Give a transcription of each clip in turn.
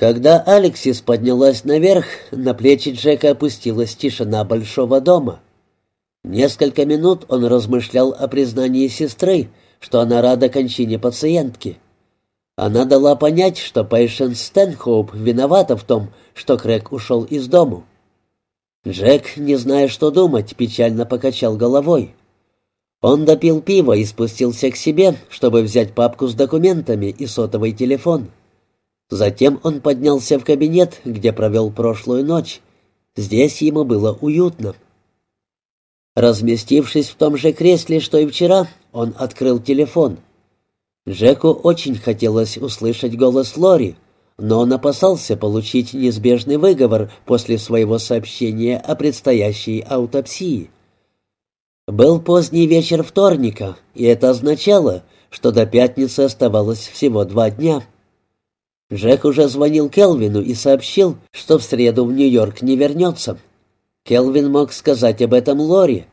Когда Алексис поднялась наверх, на плечи Джека опустилась тишина большого дома. Несколько минут он размышлял о признании сестры, что она рада кончине пациентки. Она дала понять, что Пейшенс Стэнхоуп виновата в том, что Крэг ушел из дому. Джек, не зная, что думать, печально покачал головой. Он допил пиво и спустился к себе, чтобы взять папку с документами и сотовый телефон. Затем он поднялся в кабинет, где провел прошлую ночь. Здесь ему было уютно. Разместившись в том же кресле, что и вчера, он открыл телефон. Джеку очень хотелось услышать голос Лори, но он опасался получить неизбежный выговор после своего сообщения о предстоящей аутопсии. Был поздний вечер вторника, и это означало, что до пятницы оставалось всего два дня. Джек уже звонил Келвину и сообщил, что в среду в Нью-Йорк не вернется. Келвин мог сказать об этом Лори,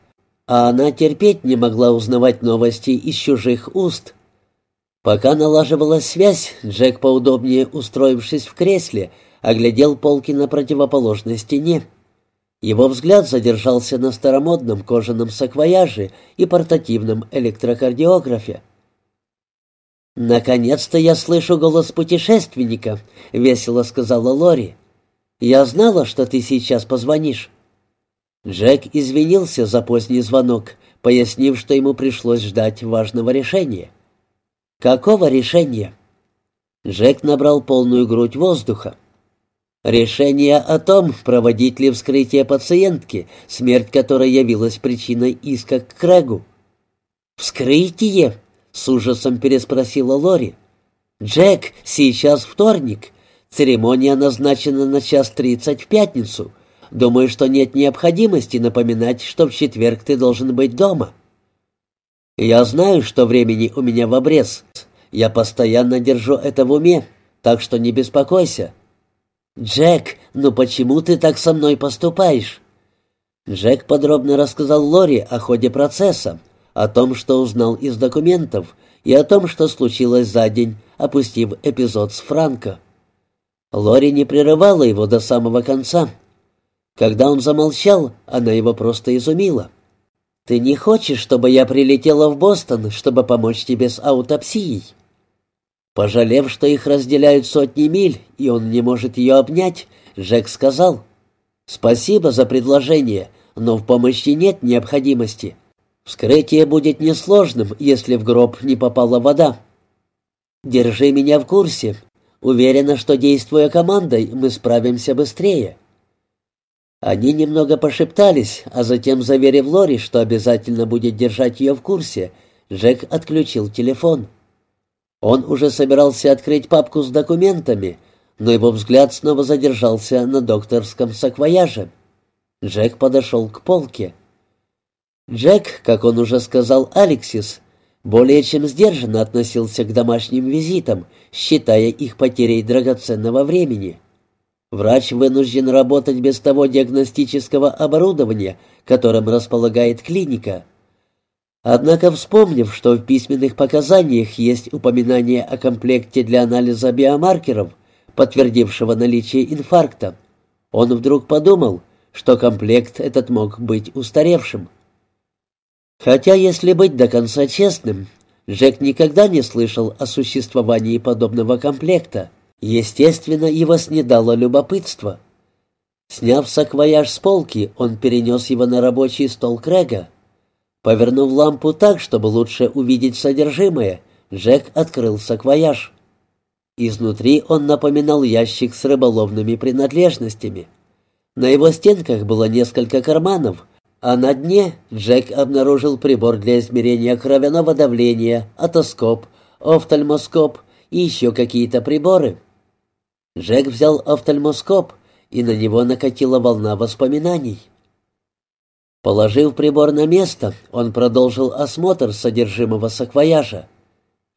а она терпеть не могла узнавать новости из чужих уст. Пока налаживалась связь, Джек, поудобнее устроившись в кресле, оглядел полки на противоположной стене. Его взгляд задержался на старомодном кожаном саквояже и портативном электрокардиографе. «Наконец-то я слышу голос путешественника», — весело сказала Лори. «Я знала, что ты сейчас позвонишь». Джек извинился за поздний звонок, пояснив, что ему пришлось ждать важного решения. «Какого решения?» Джек набрал полную грудь воздуха. Решение о том, проводить ли вскрытие пациентки, смерть которой явилась причиной иска к Крэгу. «Вскрытие?» — с ужасом переспросила Лори. «Джек, сейчас вторник. Церемония назначена на час тридцать в пятницу. Думаю, что нет необходимости напоминать, что в четверг ты должен быть дома». «Я знаю, что времени у меня в обрез. Я постоянно держу это в уме, так что не беспокойся. «Джек, ну почему ты так со мной поступаешь?» Джек подробно рассказал Лори о ходе процесса, о том, что узнал из документов, и о том, что случилось за день, опустив эпизод с Франко. Лори не прерывала его до самого конца. Когда он замолчал, она его просто изумила. «Ты не хочешь, чтобы я прилетела в Бостон, чтобы помочь тебе с аутопсией?» Пожалев, что их разделяют сотни миль, и он не может ее обнять, Жек сказал, «Спасибо за предложение, но в помощи нет необходимости. Вскрытие будет несложным, если в гроб не попала вода. Держи меня в курсе. Уверена, что, действуя командой, мы справимся быстрее». Они немного пошептались, а затем, заверив Лори, что обязательно будет держать ее в курсе, Джек отключил телефон. Он уже собирался открыть папку с документами, но его взгляд снова задержался на докторском саквояже. Джек подошел к полке. Джек, как он уже сказал Алексис, более чем сдержанно относился к домашним визитам, считая их потерей драгоценного времени. Врач вынужден работать без того диагностического оборудования, которым располагает клиника — Однако, вспомнив, что в письменных показаниях есть упоминание о комплекте для анализа биомаркеров, подтвердившего наличие инфаркта, он вдруг подумал, что комплект этот мог быть устаревшим. Хотя, если быть до конца честным, Джек никогда не слышал о существовании подобного комплекта. Естественно, его снедало любопытство. Сняв саквояж с полки, он перенес его на рабочий стол Крэга. Повернув лампу так, чтобы лучше увидеть содержимое, Джек открыл саквояж. Изнутри он напоминал ящик с рыболовными принадлежностями. На его стенках было несколько карманов, а на дне Джек обнаружил прибор для измерения кровяного давления, отоскоп, офтальмоскоп и еще какие-то приборы. Джек взял офтальмоскоп, и на него накатила волна воспоминаний. Положив прибор на место, он продолжил осмотр содержимого саквояжа.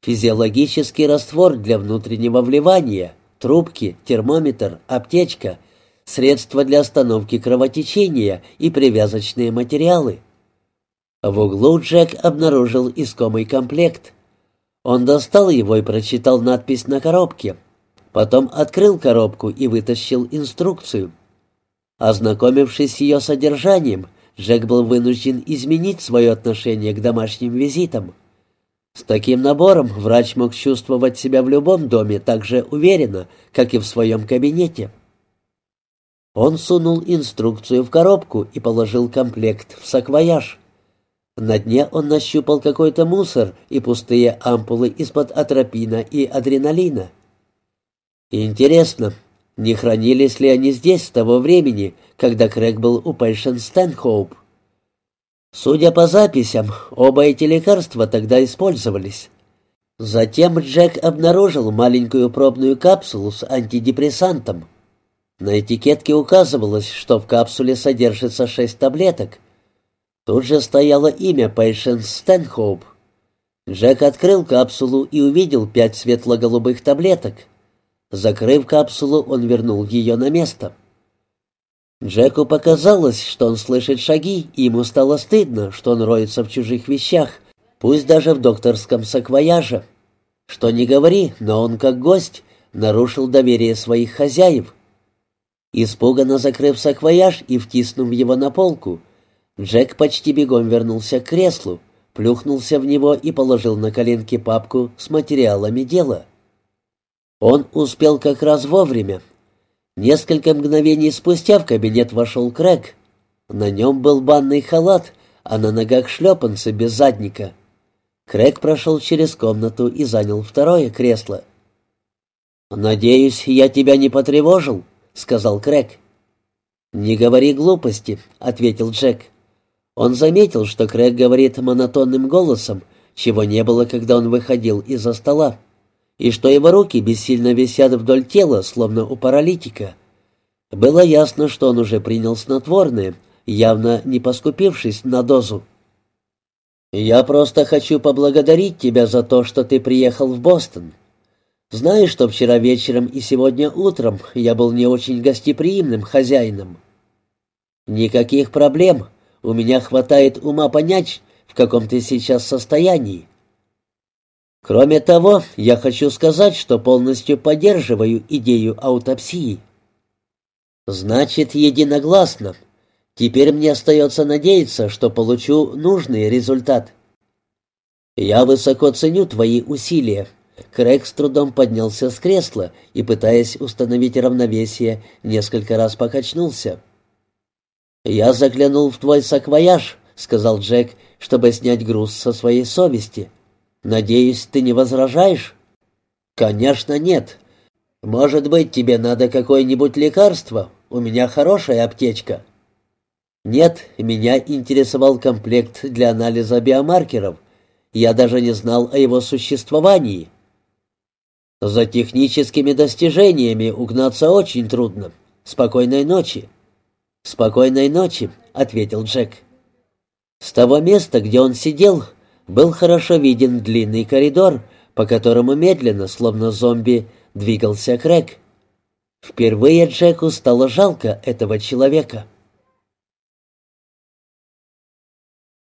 Физиологический раствор для внутреннего вливания, трубки, термометр, аптечка, средства для остановки кровотечения и привязочные материалы. В углу Джек обнаружил искомый комплект. Он достал его и прочитал надпись на коробке. Потом открыл коробку и вытащил инструкцию. Ознакомившись с ее содержанием, Джек был вынужден изменить свое отношение к домашним визитам. С таким набором врач мог чувствовать себя в любом доме так же уверенно, как и в своем кабинете. Он сунул инструкцию в коробку и положил комплект в саквояж. На дне он нащупал какой-то мусор и пустые ампулы из-под атропина и адреналина. Интересно, не хранились ли они здесь с того времени, когда Крэг был у Пэйшен Стэнхоуп? Судя по записям, оба эти лекарства тогда использовались. Затем Джек обнаружил маленькую пробную капсулу с антидепрессантом. На этикетке указывалось, что в капсуле содержится шесть таблеток. Тут же стояло имя Пэйшенс Стэнхоуп. Джек открыл капсулу и увидел пять светло-голубых таблеток. Закрыв капсулу, он вернул ее на место. Джеку показалось, что он слышит шаги, и ему стало стыдно, что он роется в чужих вещах, пусть даже в докторском саквояже. Что не говори, но он, как гость, нарушил доверие своих хозяев. Испуганно закрыв саквояж и втиснув его на полку, Джек почти бегом вернулся к креслу, плюхнулся в него и положил на коленки папку с материалами дела. Он успел как раз вовремя, Несколько мгновений спустя в кабинет вошел Крэг. На нем был банный халат, а на ногах шлепанцы без задника. Крэг прошел через комнату и занял второе кресло. «Надеюсь, я тебя не потревожил», — сказал Крэг. «Не говори глупости», — ответил Джек. Он заметил, что Крэг говорит монотонным голосом, чего не было, когда он выходил из-за стола и что его руки бессильно висят вдоль тела, словно у паралитика. Было ясно, что он уже принял снотворное, явно не поскупившись на дозу. «Я просто хочу поблагодарить тебя за то, что ты приехал в Бостон. Знаешь, что вчера вечером и сегодня утром я был не очень гостеприимным хозяином. Никаких проблем, у меня хватает ума понять, в каком ты сейчас состоянии. Кроме того, я хочу сказать, что полностью поддерживаю идею аутопсии. Значит, единогласно. Теперь мне остается надеяться, что получу нужный результат. Я высоко ценю твои усилия. Крэг с трудом поднялся с кресла и, пытаясь установить равновесие, несколько раз покачнулся. «Я заглянул в твой саквояж», — сказал Джек, чтобы снять груз со своей совести. Надеюсь, ты не возражаешь? Конечно, нет. Может быть, тебе надо какое-нибудь лекарство? У меня хорошая аптечка. Нет, меня интересовал комплект для анализа биомаркеров. Я даже не знал о его существовании. За техническими достижениями угнаться очень трудно. Спокойной ночи. Спокойной ночи, ответил Джек. С того места, где он сидел, был хорошо виден длинный коридор, по которому медленно, словно зомби, двигался Крэг. Впервые Джеку стало жалко этого человека —